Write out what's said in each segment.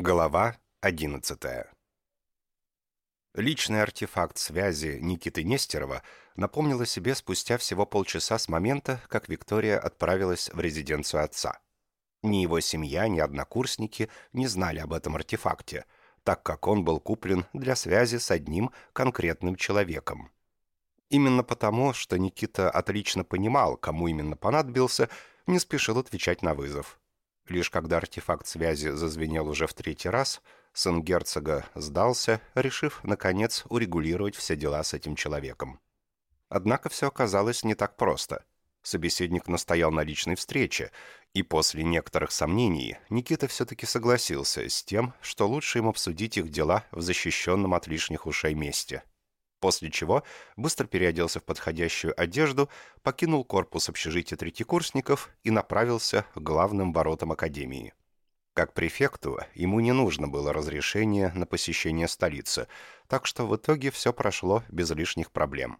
Глава 11 Личный артефакт связи Никиты Нестерова напомнил о себе спустя всего полчаса с момента, как Виктория отправилась в резиденцию отца. Ни его семья, ни однокурсники не знали об этом артефакте, так как он был куплен для связи с одним конкретным человеком. Именно потому, что Никита отлично понимал, кому именно понадобился, не спешил отвечать на вызов. Лишь когда артефакт связи зазвенел уже в третий раз, сын герцога сдался, решив, наконец, урегулировать все дела с этим человеком. Однако все оказалось не так просто. Собеседник настоял на личной встрече, и после некоторых сомнений Никита все-таки согласился с тем, что лучше им обсудить их дела в защищенном от лишних ушей месте – после чего быстро переоделся в подходящую одежду, покинул корпус общежития третьекурсников и направился к главным воротам академии. Как префекту, ему не нужно было разрешение на посещение столицы, так что в итоге все прошло без лишних проблем.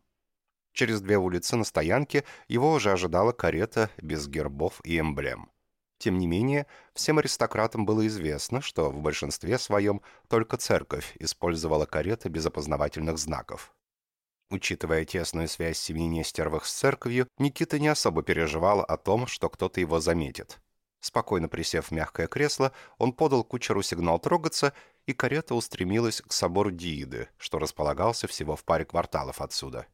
Через две улицы на стоянке его уже ожидала карета без гербов и эмблем. Тем не менее, всем аристократам было известно, что в большинстве своем только церковь использовала кареты без опознавательных знаков. Учитывая тесную связь семьи Нестеровых с церковью, Никита не особо переживал о том, что кто-то его заметит. Спокойно присев в мягкое кресло, он подал кучеру сигнал трогаться, и карета устремилась к собору Дииды, что располагался всего в паре кварталов отсюда.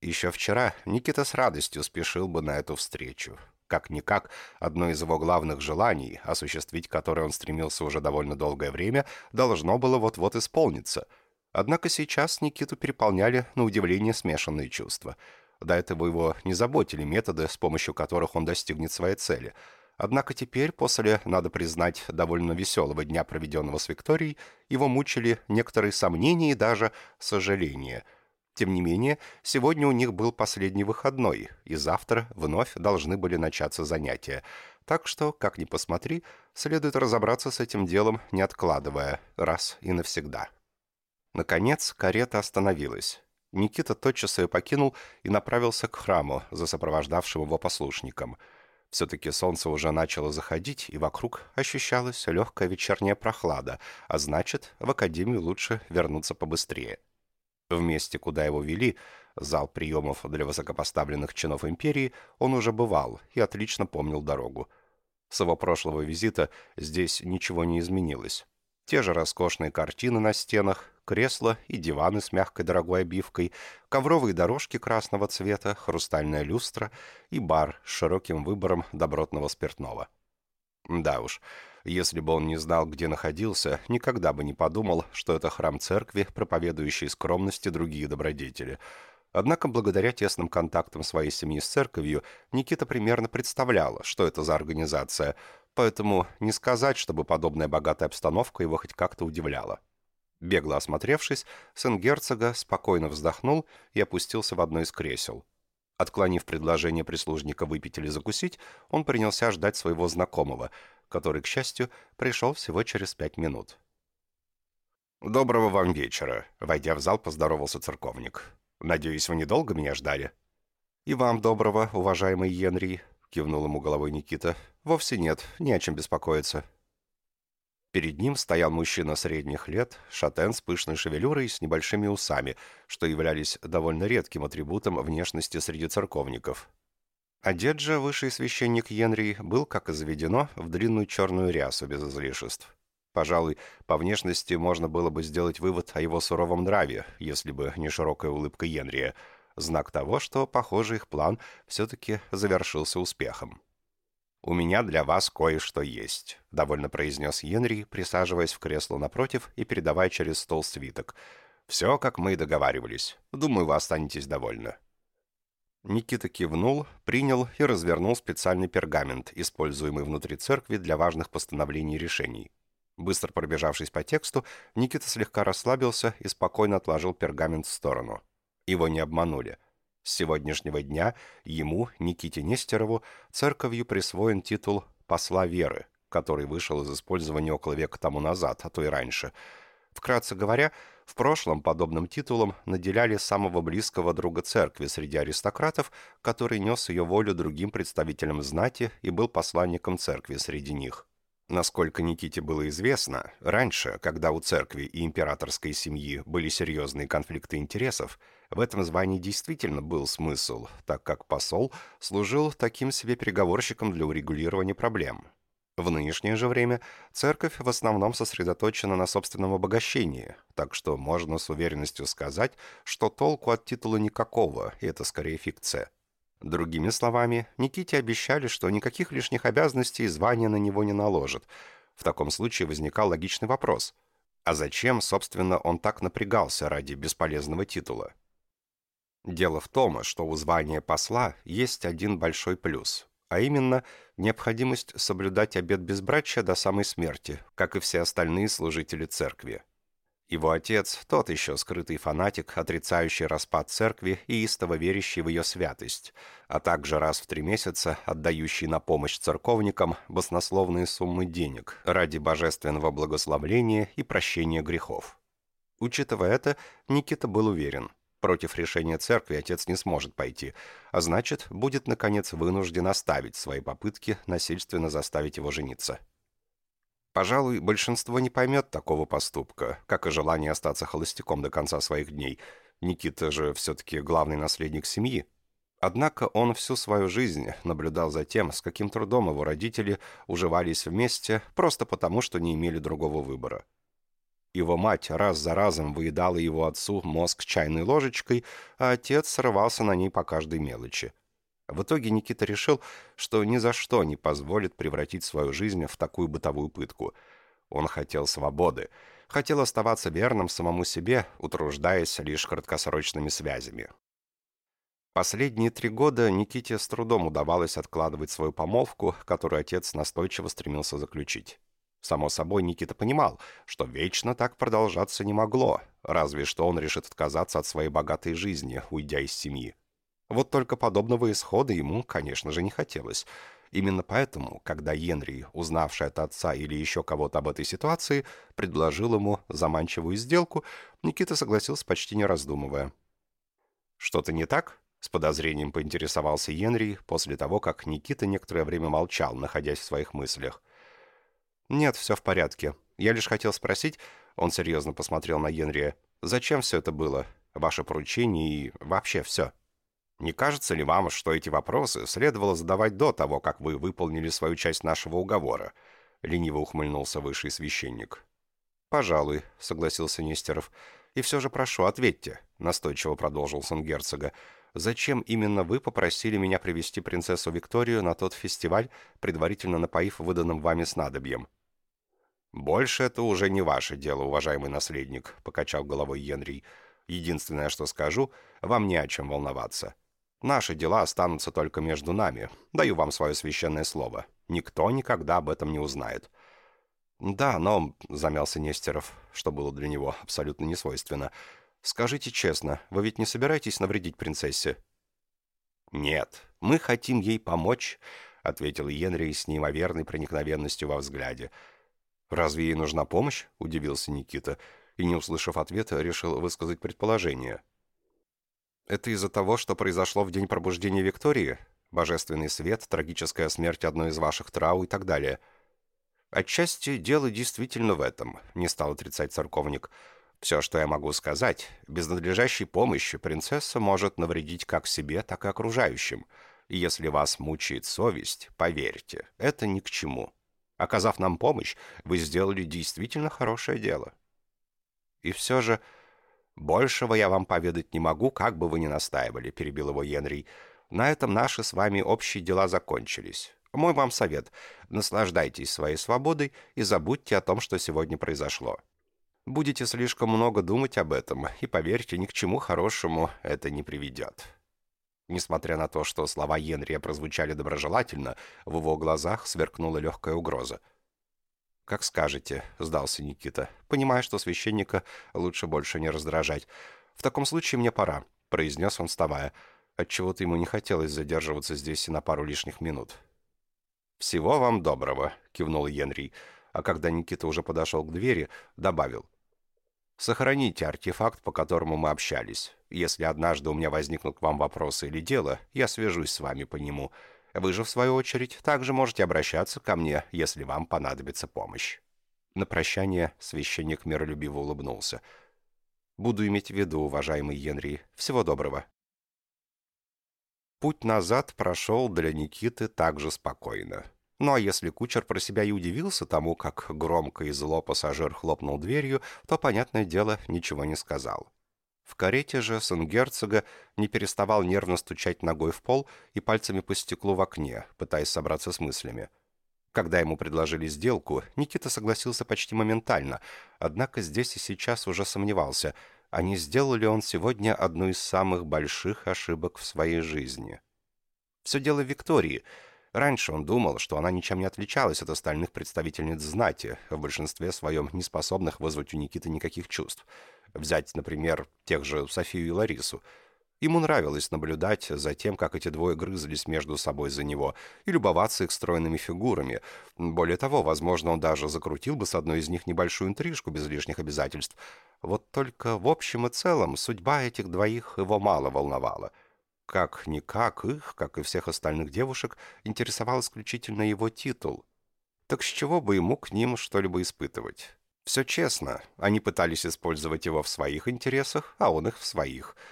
Еще вчера Никита с радостью спешил бы на эту встречу. Как-никак, одно из его главных желаний, осуществить которое он стремился уже довольно долгое время, должно было вот-вот исполниться. Однако сейчас Никиту переполняли, на удивление, смешанные чувства. До этого его не заботили методы, с помощью которых он достигнет своей цели. Однако теперь, после, надо признать, довольно веселого дня, проведенного с Викторией, его мучили некоторые сомнения и даже сожаления – тем не менее, сегодня у них был последний выходной, и завтра вновь должны были начаться занятия. Так что, как ни посмотри, следует разобраться с этим делом, не откладывая, раз и навсегда. Наконец, карета остановилась. Никита тотчас ее покинул и направился к храму, за сопровождавшим его послушником. Все-таки солнце уже начало заходить, и вокруг ощущалась легкая вечерняя прохлада, а значит, в академию лучше вернуться побыстрее. В месте, куда его вели, зал приемов для высокопоставленных чинов империи, он уже бывал и отлично помнил дорогу. С его прошлого визита здесь ничего не изменилось. Те же роскошные картины на стенах, кресла и диваны с мягкой дорогой обивкой, ковровые дорожки красного цвета, хрустальная люстра и бар с широким выбором добротного спиртного. Да уж, если бы он не знал, где находился, никогда бы не подумал, что это храм церкви, проповедующий скромности другие добродетели. Однако, благодаря тесным контактам своей семьи с церковью, Никита примерно представляла, что это за организация, поэтому не сказать, чтобы подобная богатая обстановка его хоть как-то удивляла. Бегло осмотревшись, сын герцога спокойно вздохнул и опустился в одно из кресел. Отклонив предложение прислужника выпить или закусить, он принялся ждать своего знакомого – который, к счастью, пришел всего через пять минут. «Доброго вам вечера», — войдя в зал, поздоровался церковник. «Надеюсь, вы недолго меня ждали?» «И вам доброго, уважаемый Енри», — кивнул ему головой Никита. «Вовсе нет, не о чем беспокоиться». Перед ним стоял мужчина средних лет, шатен с пышной шевелюрой и с небольшими усами, что являлись довольно редким атрибутом внешности среди церковников. Одет же высший священник Енри был, как и заведено, в длинную черную рясу без излишеств. Пожалуй, по внешности можно было бы сделать вывод о его суровом нраве, если бы не широкая улыбка Енрия, знак того, что, похоже, их план все-таки завершился успехом. «У меня для вас кое-что есть», — довольно произнес Енри, присаживаясь в кресло напротив и передавая через стол свиток. «Все, как мы и договаривались. Думаю, вы останетесь довольны». Никита кивнул, принял и развернул специальный пергамент, используемый внутри церкви для важных постановлений и решений. Быстро пробежавшись по тексту, Никита слегка расслабился и спокойно отложил пергамент в сторону. Его не обманули. С сегодняшнего дня ему, Никите Нестерову, церковью присвоен титул «посла веры», который вышел из использования около века тому назад, а то и раньше – Вкратце говоря, в прошлом подобным титулом наделяли самого близкого друга церкви среди аристократов, который нес ее волю другим представителям знати и был посланником церкви среди них. Насколько Никите было известно, раньше, когда у церкви и императорской семьи были серьезные конфликты интересов, в этом звании действительно был смысл, так как посол служил таким себе переговорщиком для урегулирования проблем. В нынешнее же время церковь в основном сосредоточена на собственном обогащении, так что можно с уверенностью сказать, что толку от титула никакого, и это скорее фикция. Другими словами, Никите обещали, что никаких лишних обязанностей и звания на него не наложат. В таком случае возникал логичный вопрос. А зачем, собственно, он так напрягался ради бесполезного титула? Дело в том, что у звания посла есть один большой плюс, а именно необходимость соблюдать обет безбрачия до самой смерти, как и все остальные служители церкви. Его отец – тот еще скрытый фанатик, отрицающий распад церкви и истово верящий в ее святость, а также раз в три месяца отдающий на помощь церковникам баснословные суммы денег ради божественного благословления и прощения грехов. Учитывая это, Никита был уверен – Против решения церкви отец не сможет пойти, а значит, будет, наконец, вынужден оставить свои попытки насильственно заставить его жениться. Пожалуй, большинство не поймет такого поступка, как и желание остаться холостяком до конца своих дней. Никита же все-таки главный наследник семьи. Однако он всю свою жизнь наблюдал за тем, с каким трудом его родители уживались вместе, просто потому, что не имели другого выбора. Его мать раз за разом выедала его отцу мозг чайной ложечкой, а отец срывался на ней по каждой мелочи. В итоге Никита решил, что ни за что не позволит превратить свою жизнь в такую бытовую пытку. Он хотел свободы, хотел оставаться верным самому себе, утруждаясь лишь краткосрочными связями. Последние три года Никите с трудом удавалось откладывать свою помолвку, которую отец настойчиво стремился заключить. Само собой, Никита понимал, что вечно так продолжаться не могло, разве что он решит отказаться от своей богатой жизни, уйдя из семьи. Вот только подобного исхода ему, конечно же, не хотелось. Именно поэтому, когда Генри, узнавший от отца или еще кого-то об этой ситуации, предложил ему заманчивую сделку, Никита согласился почти не раздумывая. «Что-то не так?» — с подозрением поинтересовался Генри после того, как Никита некоторое время молчал, находясь в своих мыслях. «Нет, все в порядке. Я лишь хотел спросить...» Он серьезно посмотрел на Генрия. «Зачем все это было? Ваше поручение и вообще все?» Не кажется ли вам, что эти вопросы следовало задавать до того, как вы выполнили свою часть нашего уговора?» Лениво ухмыльнулся высший священник. «Пожалуй», — согласился Нестеров. «И все же прошу, ответьте», — настойчиво продолжил сын герцога. «Зачем именно вы попросили меня привести принцессу Викторию на тот фестиваль, предварительно напоив выданным вами снадобьем?» «Больше это уже не ваше дело, уважаемый наследник», — покачал головой Генри. «Единственное, что скажу, вам не о чем волноваться. Наши дела останутся только между нами. Даю вам свое священное слово. Никто никогда об этом не узнает». «Да, но...» — замялся Нестеров, что было для него абсолютно несвойственно. «Скажите честно, вы ведь не собираетесь навредить принцессе?» «Нет, мы хотим ей помочь», — ответил Генри с неимоверной проникновенностью во взгляде. «Разве ей нужна помощь?» — удивился Никита, и, не услышав ответа, решил высказать предположение. «Это из-за того, что произошло в день пробуждения Виктории? Божественный свет, трагическая смерть одной из ваших трау и так далее?» «Отчасти дело действительно в этом», — не стал отрицать церковник. «Все, что я могу сказать, без надлежащей помощи принцесса может навредить как себе, так и окружающим. И если вас мучает совесть, поверьте, это ни к чему». Оказав нам помощь, вы сделали действительно хорошее дело. И все же... «Большего я вам поведать не могу, как бы вы ни настаивали», — перебил его Генри. «На этом наши с вами общие дела закончились. Мой вам совет — наслаждайтесь своей свободой и забудьте о том, что сегодня произошло. Будете слишком много думать об этом, и, поверьте, ни к чему хорошему это не приведет». Несмотря на то, что слова Енрия прозвучали доброжелательно, в его глазах сверкнула легкая угроза. «Как скажете», — сдался Никита, понимая, что священника лучше больше не раздражать. «В таком случае мне пора», — произнес он, вставая. Отчего-то ему не хотелось задерживаться здесь и на пару лишних минут. «Всего вам доброго», — кивнул Енри, а когда Никита уже подошел к двери, добавил. Сохраните артефакт, по которому мы общались. Если однажды у меня возникнут к вам вопросы или дело, я свяжусь с вами по нему. Вы же, в свою очередь, также можете обращаться ко мне, если вам понадобится помощь». На прощание священник миролюбиво улыбнулся. «Буду иметь в виду, уважаемый Генри. Всего доброго». Путь назад прошел для Никиты также спокойно. Ну а если кучер про себя и удивился тому, как громко и зло пассажир хлопнул дверью, то, понятное дело, ничего не сказал. В карете же сын герцога не переставал нервно стучать ногой в пол и пальцами по стеклу в окне, пытаясь собраться с мыслями. Когда ему предложили сделку, Никита согласился почти моментально, однако здесь и сейчас уже сомневался, а не сделал ли он сегодня одну из самых больших ошибок в своей жизни. Все дело в Виктории. Раньше он думал, что она ничем не отличалась от остальных представительниц знати, в большинстве своем не способных вызвать у Никиты никаких чувств. Взять, например, тех же Софию и Ларису – Ему нравилось наблюдать за тем, как эти двое грызлись между собой за него, и любоваться их стройными фигурами. Более того, возможно, он даже закрутил бы с одной из них небольшую интрижку без лишних обязательств. Вот только в общем и целом судьба этих двоих его мало волновала. Как-никак их, как и всех остальных девушек, интересовал исключительно его титул. Так с чего бы ему к ним что-либо испытывать? Все честно, они пытались использовать его в своих интересах, а он их в своих –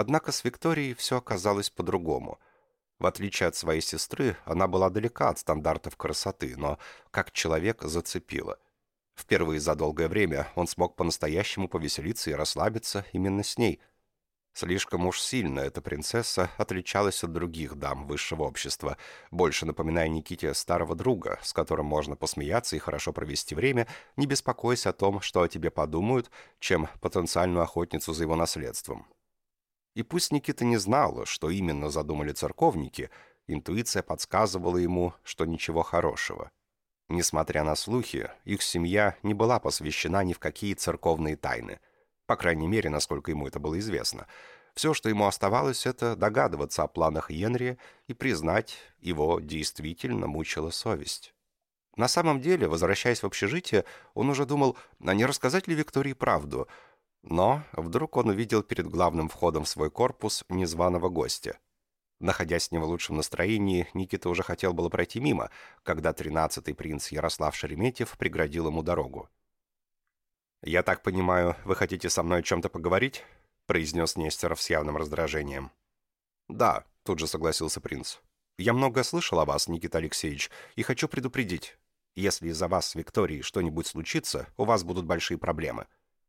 Однако с Викторией все оказалось по-другому. В отличие от своей сестры, она была далека от стандартов красоты, но как человек зацепила. Впервые за долгое время он смог по-настоящему повеселиться и расслабиться именно с ней. Слишком уж сильно эта принцесса отличалась от других дам высшего общества, больше напоминая Никите старого друга, с которым можно посмеяться и хорошо провести время, не беспокоясь о том, что о тебе подумают, чем потенциальную охотницу за его наследством. И пусть Никита не знал, что именно задумали церковники, интуиция подсказывала ему, что ничего хорошего. Несмотря на слухи, их семья не была посвящена ни в какие церковные тайны. По крайней мере, насколько ему это было известно. Все, что ему оставалось, это догадываться о планах Генри и признать, его действительно мучила совесть. На самом деле, возвращаясь в общежитие, он уже думал, а не рассказать ли Виктории правду – но вдруг он увидел перед главным входом в свой корпус незваного гостя. Находясь с ним в лучшем настроении, Никита уже хотел было пройти мимо, когда тринадцатый принц Ярослав Шереметьев преградил ему дорогу. «Я так понимаю, вы хотите со мной о чем-то поговорить?» произнес Нестеров с явным раздражением. «Да», — тут же согласился принц. «Я много слышал о вас, Никита Алексеевич, и хочу предупредить. Если из-за вас с Викторией что-нибудь случится, у вас будут большие проблемы.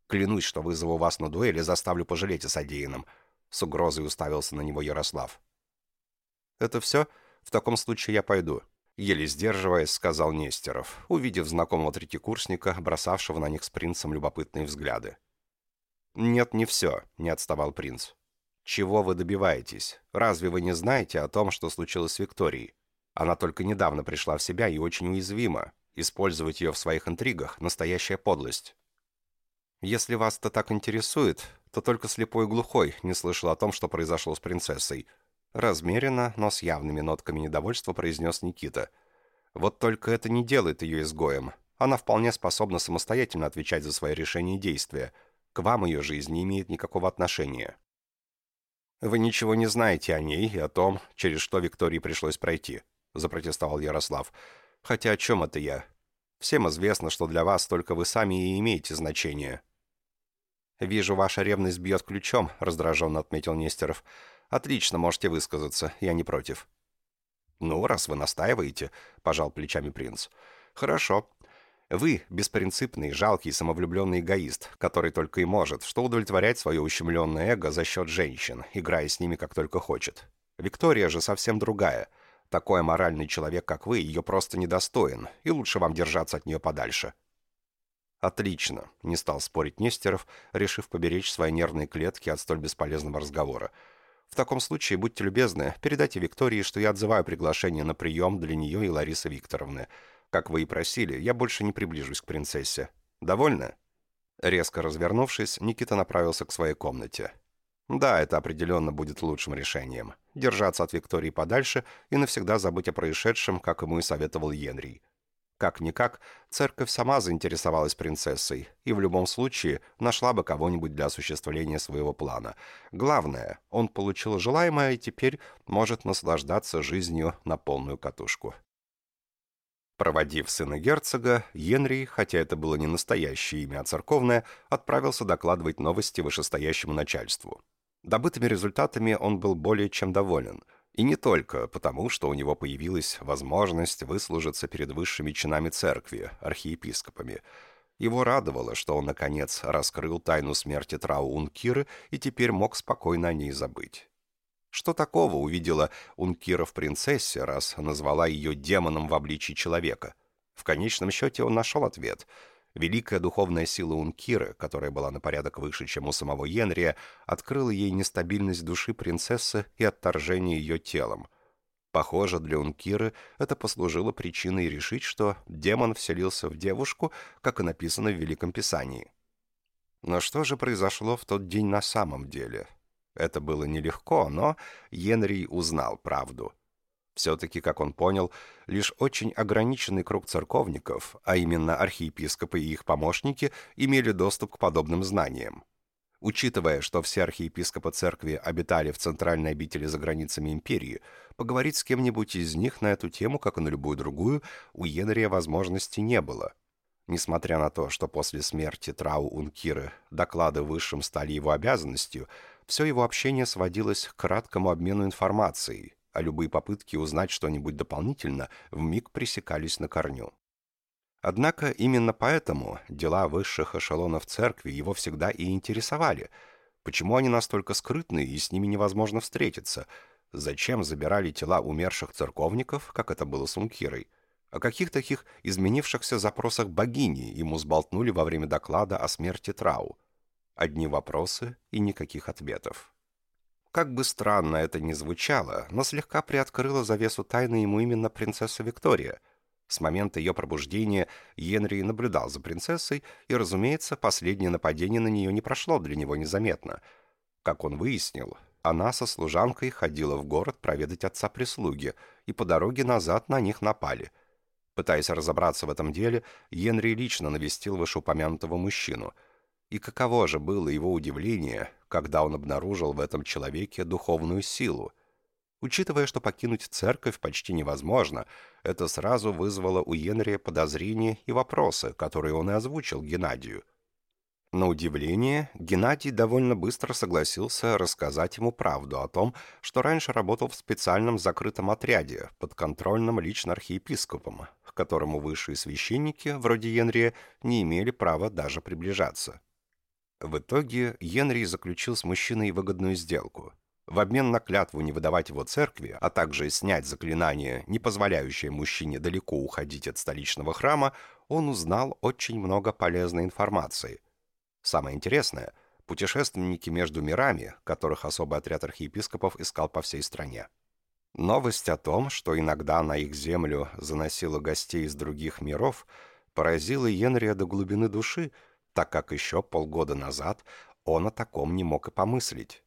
Клянусь, что вызову вас на дуэль и заставлю пожалеть о содеянном». С угрозой уставился на него Ярослав. «Это все? В таком случае я пойду», — еле сдерживаясь, сказал Нестеров, увидев знакомого третьекурсника, бросавшего на них с принцем любопытные взгляды. «Нет, не все», — не отставал принц. «Чего вы добиваетесь? Разве вы не знаете о том, что случилось с Викторией? Она только недавно пришла в себя и очень уязвима. Использовать ее в своих интригах — настоящая подлость. Если вас это так интересует, то только слепой и глухой не слышал о том, что произошло с принцессой. Размеренно, но с явными нотками недовольства произнес Никита. Вот только это не делает ее изгоем. Она вполне способна самостоятельно отвечать за свои решения и действия. К вам ее жизнь не имеет никакого отношения. «Вы ничего не знаете о ней и о том, через что Виктории пришлось пройти», — запротестовал Ярослав. «Хотя о чем это я? Всем известно, что для вас только вы сами и имеете значение. «Вижу, ваша ревность бьет ключом», — раздраженно отметил Нестеров. «Отлично, можете высказаться, я не против». «Ну, раз вы настаиваете», — пожал плечами принц. «Хорошо. Вы — беспринципный, жалкий, самовлюбленный эгоист, который только и может, что удовлетворять свое ущемленное эго за счет женщин, играя с ними как только хочет. Виктория же совсем другая. Такой моральный человек, как вы, ее просто недостоин, и лучше вам держаться от нее подальше». «Отлично», — не стал спорить Нестеров, решив поберечь свои нервные клетки от столь бесполезного разговора. «В таком случае, будьте любезны, передайте Виктории, что я отзываю приглашение на прием для нее и Ларисы Викторовны. Как вы и просили, я больше не приближусь к принцессе. Довольны?» Резко развернувшись, Никита направился к своей комнате. Да, это определенно будет лучшим решением. Держаться от Виктории подальше и навсегда забыть о происшедшем, как ему и советовал Енрий. Как-никак, церковь сама заинтересовалась принцессой и в любом случае нашла бы кого-нибудь для осуществления своего плана. Главное, он получил желаемое и теперь может наслаждаться жизнью на полную катушку. Проводив сына герцога, Генри, хотя это было не настоящее имя, а церковное, отправился докладывать новости вышестоящему начальству. Добытыми результатами он был более чем доволен – и не только потому, что у него появилась возможность выслужиться перед высшими чинами церкви, архиепископами. Его радовало, что он, наконец, раскрыл тайну смерти Трау Ункиры и теперь мог спокойно о ней забыть. Что такого увидела Ункира в принцессе, раз назвала ее демоном в обличии человека? В конечном счете он нашел ответ — Великая духовная сила Ункиры, которая была на порядок выше, чем у самого Йенрия, открыла ей нестабильность души принцессы и отторжение ее телом. Похоже, для Ункиры это послужило причиной решить, что демон вселился в девушку, как и написано в Великом Писании. Но что же произошло в тот день на самом деле? Это было нелегко, но Йенрий узнал правду — все-таки, как он понял, лишь очень ограниченный круг церковников, а именно архиепископы и их помощники, имели доступ к подобным знаниям. Учитывая, что все архиепископы церкви обитали в центральной обители за границами империи, поговорить с кем-нибудь из них на эту тему, как и на любую другую, у Енрия возможности не было. Несмотря на то, что после смерти Трау Ункиры доклады высшим стали его обязанностью, все его общение сводилось к краткому обмену информацией – а любые попытки узнать что-нибудь дополнительно вмиг пресекались на корню. Однако именно поэтому дела высших эшелонов церкви его всегда и интересовали. Почему они настолько скрытны и с ними невозможно встретиться? Зачем забирали тела умерших церковников, как это было с Ункирой? О каких таких изменившихся запросах богини ему сболтнули во время доклада о смерти Трау? Одни вопросы и никаких ответов. Как бы странно это ни звучало, но слегка приоткрыла завесу тайны ему именно принцесса Виктория. С момента ее пробуждения Генри наблюдал за принцессой, и, разумеется, последнее нападение на нее не прошло для него незаметно. Как он выяснил, она со служанкой ходила в город проведать отца прислуги, и по дороге назад на них напали. Пытаясь разобраться в этом деле, Генри лично навестил вышеупомянутого мужчину — и каково же было его удивление, когда он обнаружил в этом человеке духовную силу. Учитывая, что покинуть церковь почти невозможно, это сразу вызвало у Енрия подозрения и вопросы, которые он и озвучил Геннадию. На удивление, Геннадий довольно быстро согласился рассказать ему правду о том, что раньше работал в специальном закрытом отряде, подконтрольном лично архиепископом, к которому высшие священники, вроде Енрия, не имели права даже приближаться. В итоге Генри заключил с мужчиной выгодную сделку. В обмен на клятву не выдавать его церкви, а также снять заклинание, не позволяющее мужчине далеко уходить от столичного храма, он узнал очень много полезной информации. Самое интересное – путешественники между мирами, которых особый отряд архиепископов искал по всей стране. Новость о том, что иногда на их землю заносило гостей из других миров, поразила Енрия до глубины души – так как еще полгода назад он о таком не мог и помыслить.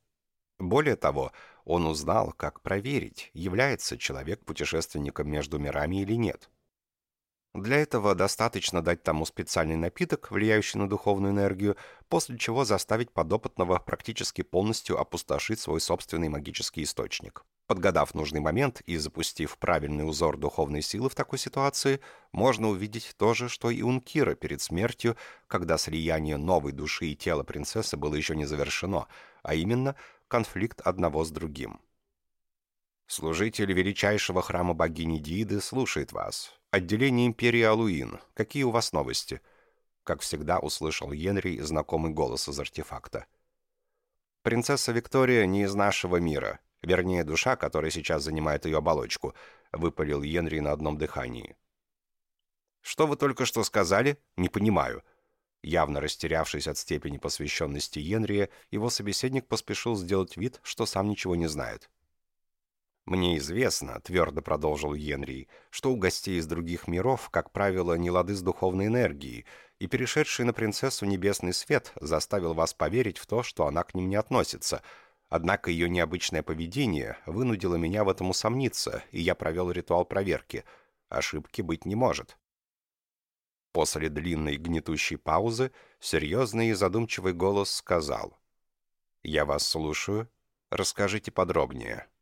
Более того, он узнал, как проверить, является человек путешественником между мирами или нет. Для этого достаточно дать тому специальный напиток, влияющий на духовную энергию, после чего заставить подопытного практически полностью опустошить свой собственный магический источник. Подгадав нужный момент и запустив правильный узор духовной силы в такой ситуации, можно увидеть то же, что и Ункира перед смертью, когда слияние новой души и тела принцессы было еще не завершено, а именно конфликт одного с другим. Служитель величайшего храма богини Диды слушает вас. Отделение империи Алуин. Какие у вас новости? Как всегда услышал Генри знакомый голос из артефакта. Принцесса Виктория не из нашего мира. Вернее, душа, которая сейчас занимает ее оболочку», — выпалил Йенри на одном дыхании. «Что вы только что сказали? Не понимаю». Явно растерявшись от степени посвященности Йенрия, его собеседник поспешил сделать вид, что сам ничего не знает. «Мне известно», — твердо продолжил Йенри, «что у гостей из других миров, как правило, не лады с духовной энергией, и перешедший на принцессу небесный свет заставил вас поверить в то, что она к ним не относится, Однако ее необычное поведение вынудило меня в этом усомниться, и я провел ритуал проверки. Ошибки быть не может. После длинной гнетущей паузы серьезный и задумчивый голос сказал. «Я вас слушаю. Расскажите подробнее».